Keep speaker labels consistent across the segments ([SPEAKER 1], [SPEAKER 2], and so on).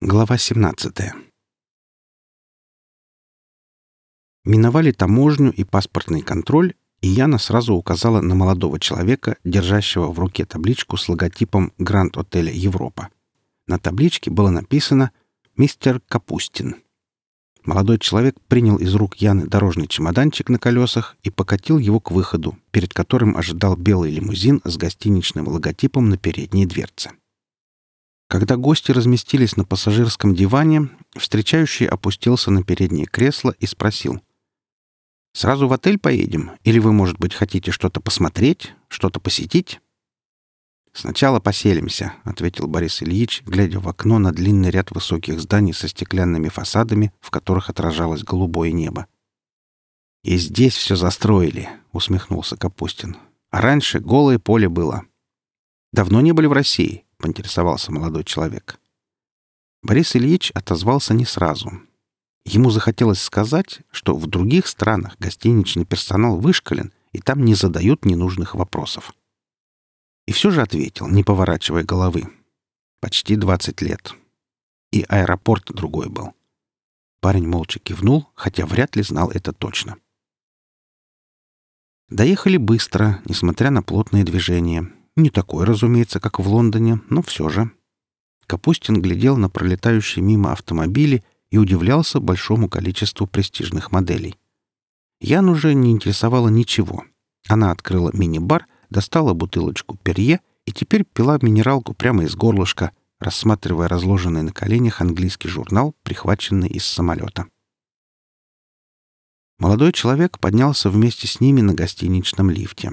[SPEAKER 1] Глава 17. Миновали таможню и паспортный контроль, и Яна сразу указала на молодого человека, держащего в руке табличку с логотипом Гранд-отеля «Европа». На табличке было написано «Мистер Капустин». Молодой человек принял из рук Яны дорожный чемоданчик на колесах и покатил его к выходу, перед которым ожидал белый лимузин с гостиничным логотипом на передней дверце. Когда гости разместились на пассажирском диване, встречающий опустился на переднее кресло и спросил. «Сразу в отель поедем? Или вы, может быть, хотите что-то посмотреть, что-то посетить?» «Сначала поселимся», — ответил Борис Ильич, глядя в окно на длинный ряд высоких зданий со стеклянными фасадами, в которых отражалось голубое небо. «И здесь все застроили», — усмехнулся Капустин. «А раньше голое поле было. Давно не были в России?» — поинтересовался молодой человек. Борис Ильич отозвался не сразу. Ему захотелось сказать, что в других странах гостиничный персонал вышкален, и там не задают ненужных вопросов. И все же ответил, не поворачивая головы. Почти двадцать лет. И аэропорт другой был. Парень молча кивнул, хотя вряд ли знал это точно. Доехали быстро, несмотря на плотное движение, не такой, разумеется, как в Лондоне, но все же. Капустин глядел на пролетающие мимо автомобили и удивлялся большому количеству престижных моделей. Ян уже не интересовало ничего. Она открыла мини-бар, достала бутылочку перье и теперь пила минералку прямо из горлышка, рассматривая разложенный на коленях английский журнал, прихваченный из самолета. Молодой человек поднялся вместе с ними на гостиничном лифте.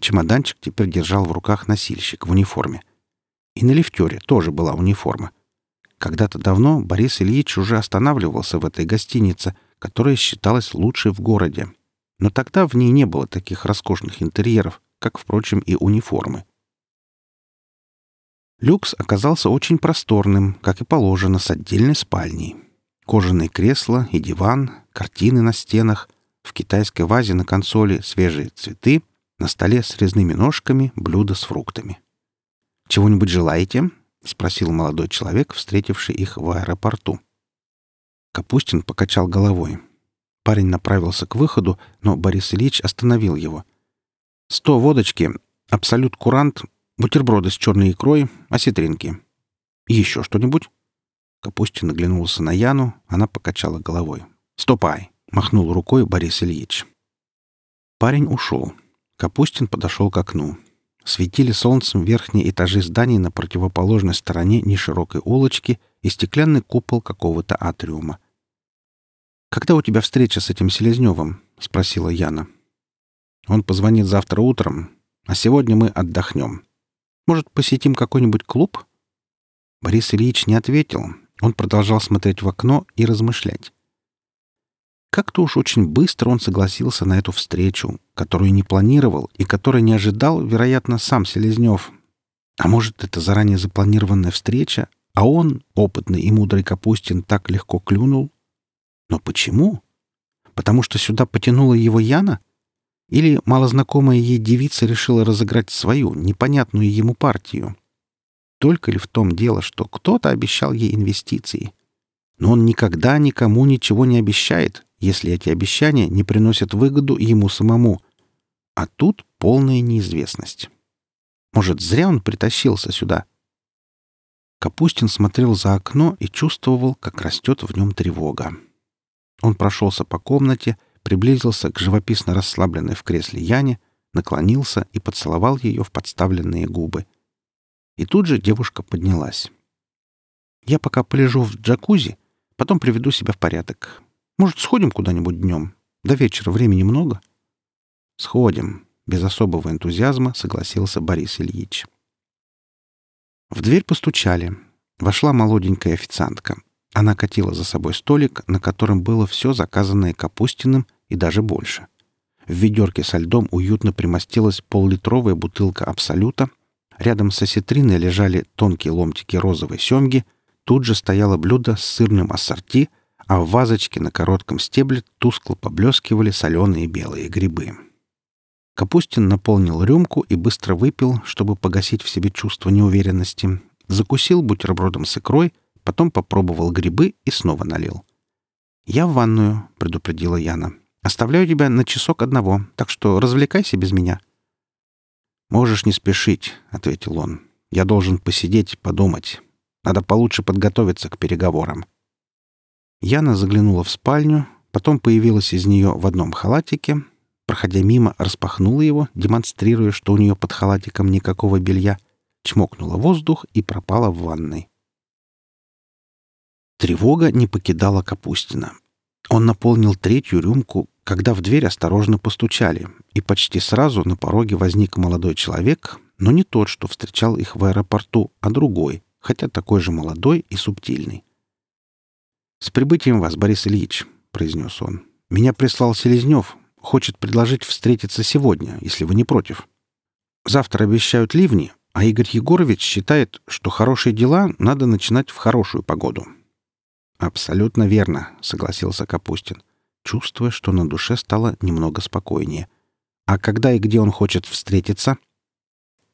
[SPEAKER 1] Чемоданчик теперь держал в руках носильщик в униформе. И на лифтере тоже была униформа. Когда-то давно Борис Ильич уже останавливался в этой гостинице, которая считалась лучшей в городе. Но тогда в ней не было таких роскошных интерьеров, как, впрочем, и униформы. Люкс оказался очень просторным, как и положено, с отдельной спальней. Кожаные кресла и диван, картины на стенах, в китайской вазе на консоли свежие цветы — на столе с резными ножками блюдо с фруктами. «Чего-нибудь желаете?» — спросил молодой человек, встретивший их в аэропорту. Капустин покачал головой. Парень направился к выходу, но Борис Ильич остановил его. «Сто водочки, абсолют курант, бутерброды с черной икрой, осетринки. Еще что-нибудь?» Капустин оглянулся на Яну, она покачала головой. «Стопай!» — махнул рукой Борис Ильич. Парень ушел. Капустин подошел к окну. Светили солнцем верхние этажи зданий на противоположной стороне неширокой улочки и стеклянный купол какого-то атриума. «Когда у тебя встреча с этим Селезневым?» — спросила Яна. «Он позвонит завтра утром, а сегодня мы отдохнем. Может, посетим какой-нибудь клуб?» Борис Ильич не ответил. Он продолжал смотреть в окно и размышлять. Как-то уж очень быстро он согласился на эту встречу, которую не планировал и которой не ожидал, вероятно, сам Селезнев. А может, это заранее запланированная встреча, а он, опытный и мудрый Капустин, так легко клюнул? Но почему? Потому что сюда потянула его Яна? Или малознакомая ей девица решила разыграть свою, непонятную ему партию? Только ли в том дело, что кто-то обещал ей инвестиции? Но он никогда никому ничего не обещает, если эти обещания не приносят выгоду ему самому. А тут полная неизвестность. Может, зря он притащился сюда? Капустин смотрел за окно и чувствовал, как растет в нем тревога. Он прошелся по комнате, приблизился к живописно расслабленной в кресле Яне, наклонился и поцеловал ее в подставленные губы. И тут же девушка поднялась. «Я пока полежу в джакузи, потом приведу себя в порядок. Может, сходим куда-нибудь днем? До вечера времени много?» «Сходим», — без особого энтузиазма согласился Борис Ильич. В дверь постучали. Вошла молоденькая официантка. Она катила за собой столик, на котором было все заказанное Капустиным и даже больше. В ведерке со льдом уютно примостилась поллитровая бутылка «Абсолюта», Рядом с осетриной лежали тонкие ломтики розовой семги, тут же стояло блюдо с сырным ассорти — а в вазочке на коротком стебле тускло поблескивали соленые белые грибы. Капустин наполнил рюмку и быстро выпил, чтобы погасить в себе чувство неуверенности, закусил бутербродом с икрой, потом попробовал грибы и снова налил. «Я в ванную», — предупредила Яна. «Оставляю тебя на часок одного, так что развлекайся без меня». «Можешь не спешить», — ответил он. «Я должен посидеть, подумать. Надо получше подготовиться к переговорам». Яна заглянула в спальню, потом появилась из нее в одном халатике, проходя мимо, распахнула его, демонстрируя, что у нее под халатиком никакого белья, чмокнула воздух и пропала в ванной. Тревога не покидала Капустина. Он наполнил третью рюмку, когда в дверь осторожно постучали, и почти сразу на пороге возник молодой человек, но не тот, что встречал их в аэропорту, а другой, хотя такой же молодой и субтильный. «С прибытием вас, Борис Ильич», — произнес он. «Меня прислал Селезнев. Хочет предложить встретиться сегодня, если вы не против. Завтра обещают ливни, а Игорь Егорович считает, что хорошие дела надо начинать в хорошую погоду». «Абсолютно верно», — согласился Капустин, чувствуя, что на душе стало немного спокойнее. «А когда и где он хочет встретиться?»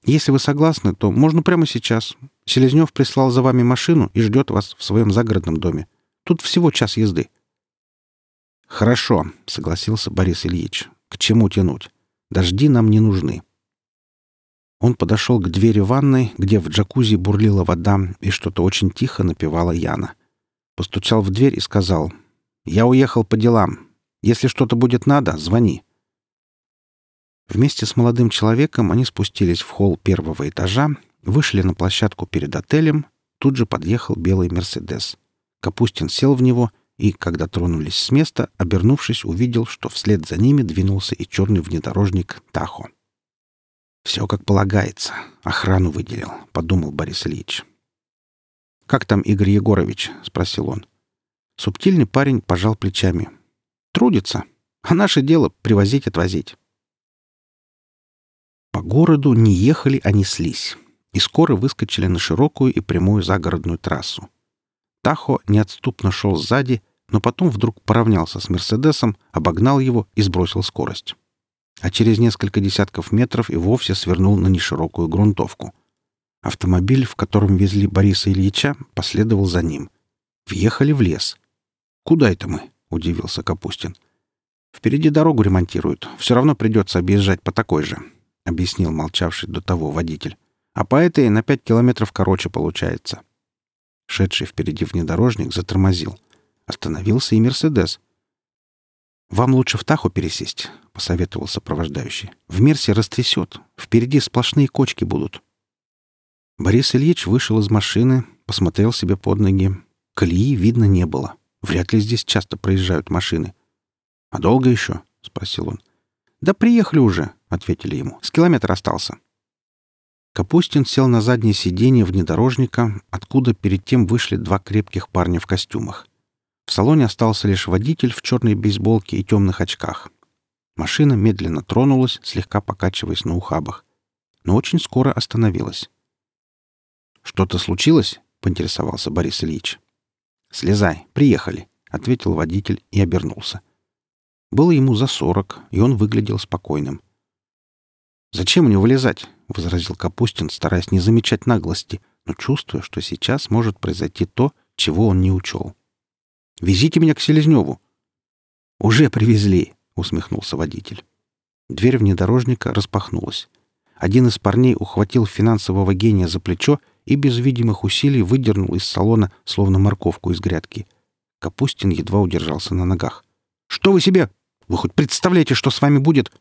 [SPEAKER 1] «Если вы согласны, то можно прямо сейчас. Селезнев прислал за вами машину и ждет вас в своем загородном доме. Тут всего час езды». «Хорошо», — согласился Борис Ильич. «К чему тянуть? Дожди нам не нужны». Он подошел к двери ванной, где в джакузи бурлила вода, и что-то очень тихо напевала Яна. Постучал в дверь и сказал, «Я уехал по делам. Если что-то будет надо, звони». Вместе с молодым человеком они спустились в холл первого этажа, вышли на площадку перед отелем, тут же подъехал белый «Мерседес». Капустин сел в него и, когда тронулись с места, обернувшись, увидел, что вслед за ними двинулся и черный внедорожник Тахо. «Все как полагается. Охрану выделил», — подумал Борис Ильич. «Как там Игорь Егорович?» — спросил он. Субтильный парень пожал плечами. «Трудится. А наше дело — привозить-отвозить». По городу не ехали, а неслись, и скоро выскочили на широкую и прямую загородную трассу. Тахо неотступно шел сзади, но потом вдруг поравнялся с «Мерседесом», обогнал его и сбросил скорость. А через несколько десятков метров и вовсе свернул на неширокую грунтовку. Автомобиль, в котором везли Бориса Ильича, последовал за ним. Въехали в лес. «Куда это мы?» — удивился Капустин. «Впереди дорогу ремонтируют. Все равно придется объезжать по такой же», — объяснил молчавший до того водитель. «А по этой на пять километров короче получается». Шедший впереди внедорожник затормозил. Остановился и «Мерседес». «Вам лучше в Таху пересесть», — посоветовал сопровождающий. «В Мерсе растрясет. Впереди сплошные кочки будут». Борис Ильич вышел из машины, посмотрел себе под ноги. Колеи видно не было. Вряд ли здесь часто проезжают машины. «А долго еще?» — спросил он. «Да приехали уже», — ответили ему. «С километра остался». Капустин сел на заднее сиденье внедорожника, откуда перед тем вышли два крепких парня в костюмах. В салоне остался лишь водитель в черной бейсболке и темных очках. Машина медленно тронулась, слегка покачиваясь на ухабах. Но очень скоро остановилась. «Что-то случилось?» — поинтересовался Борис Ильич. «Слезай, приехали», — ответил водитель и обернулся. Было ему за сорок, и он выглядел спокойным. «Зачем мне вылезать?» — возразил Капустин, стараясь не замечать наглости, но чувствуя, что сейчас может произойти то, чего он не учел. «Везите меня к Селезневу!» «Уже привезли!» — усмехнулся водитель. Дверь внедорожника распахнулась. Один из парней ухватил финансового гения за плечо и без видимых усилий выдернул из салона, словно морковку из грядки. Капустин едва удержался на ногах. «Что вы себе? Вы хоть представляете, что с вами будет?»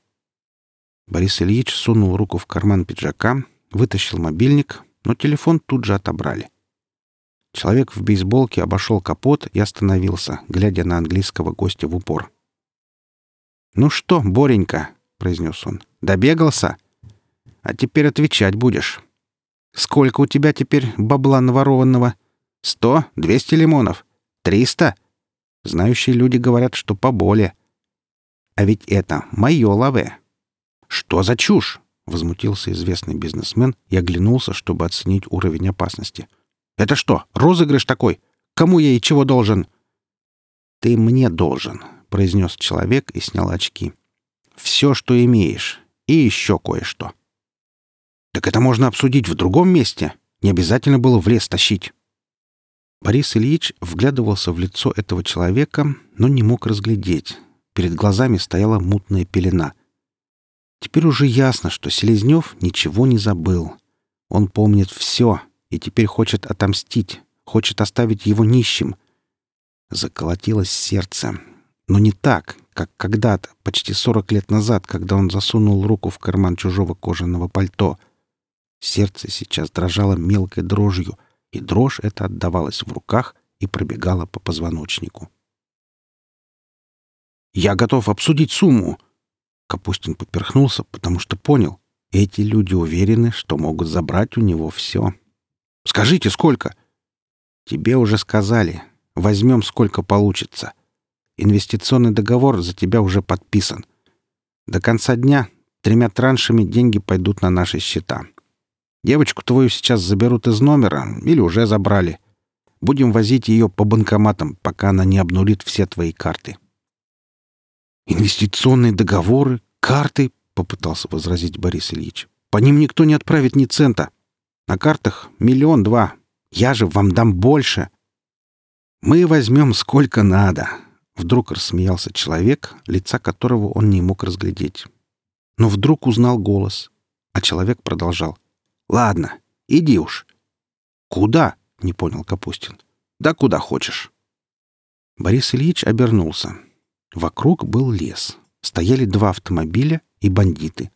[SPEAKER 1] Борис Ильич сунул руку в карман пиджака, вытащил мобильник, но телефон тут же отобрали. Человек в бейсболке обошел капот и остановился, глядя на английского гостя в упор. «Ну что, Боренька?» — произнес он. «Добегался? А теперь отвечать будешь. Сколько у тебя теперь бабла наворованного? Сто? Двести лимонов? Триста?» Знающие люди говорят, что поболее. А ведь это мое лаве. «Что за чушь?» — возмутился известный бизнесмен и оглянулся, чтобы оценить уровень опасности. «Это что, розыгрыш такой? Кому я и чего должен?» «Ты мне должен», — произнес человек и снял очки. «Все, что имеешь, и еще кое-что». «Так это можно обсудить в другом месте. Не обязательно было в лес тащить». Борис Ильич вглядывался в лицо этого человека, но не мог разглядеть. Перед глазами стояла мутная пелена. Теперь уже ясно, что Селезнев ничего не забыл. Он помнит все и теперь хочет отомстить, хочет оставить его нищим. Заколотилось сердце. Но не так, как когда-то, почти сорок лет назад, когда он засунул руку в карман чужого кожаного пальто. Сердце сейчас дрожало мелкой дрожью — и дрожь эта отдавалась в руках и пробегала по позвоночнику. «Я готов обсудить сумму!» Капустин поперхнулся, потому что понял, эти люди уверены, что могут забрать у него все. «Скажите, сколько?» «Тебе уже сказали. Возьмем, сколько получится. Инвестиционный договор за тебя уже подписан. До конца дня тремя траншами деньги пойдут на наши счета. Девочку твою сейчас заберут из номера или уже забрали. Будем возить ее по банкоматам, пока она не обнулит все твои карты». «Инвестиционные договоры, карты», — попытался возразить Борис Ильич. «По ним никто не отправит ни цента. На картах миллион-два. Я же вам дам больше». «Мы возьмем сколько надо», — вдруг рассмеялся человек, лица которого он не мог разглядеть. Но вдруг узнал голос, а человек продолжал. Ладно, иди уж. Куда? Не понял Капустин. Да куда хочешь. Борис Ильич обернулся. Вокруг был лес. Стояли два автомобиля и бандиты.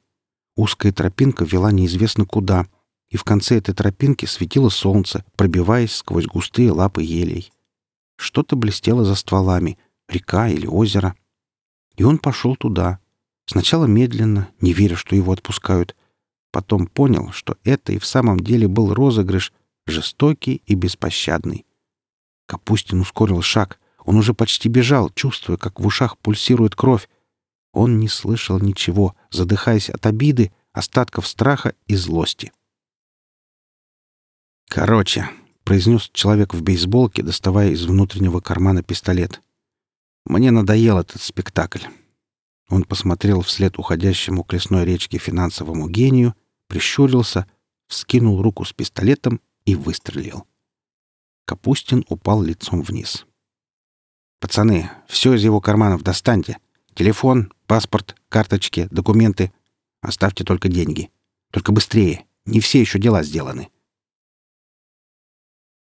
[SPEAKER 1] Узкая тропинка вела неизвестно куда, и в конце этой тропинки светило солнце, пробиваясь сквозь густые лапы елей. Что-то блестело за стволами, река или озеро. И он пошел туда. Сначала медленно, не веря, что его отпускают, Потом понял, что это и в самом деле был розыгрыш, жестокий и беспощадный. Капустин ускорил шаг. Он уже почти бежал, чувствуя, как в ушах пульсирует кровь. Он не слышал ничего, задыхаясь от обиды, остатков страха и злости. «Короче», — произнес человек в бейсболке, доставая из внутреннего кармана пистолет. «Мне надоел этот спектакль». Он посмотрел вслед уходящему к лесной речке финансовому гению прищурился, вскинул руку с пистолетом и выстрелил. Капустин упал лицом вниз. «Пацаны, все из его карманов достаньте. Телефон, паспорт, карточки, документы. Оставьте только деньги. Только быстрее. Не все еще дела сделаны».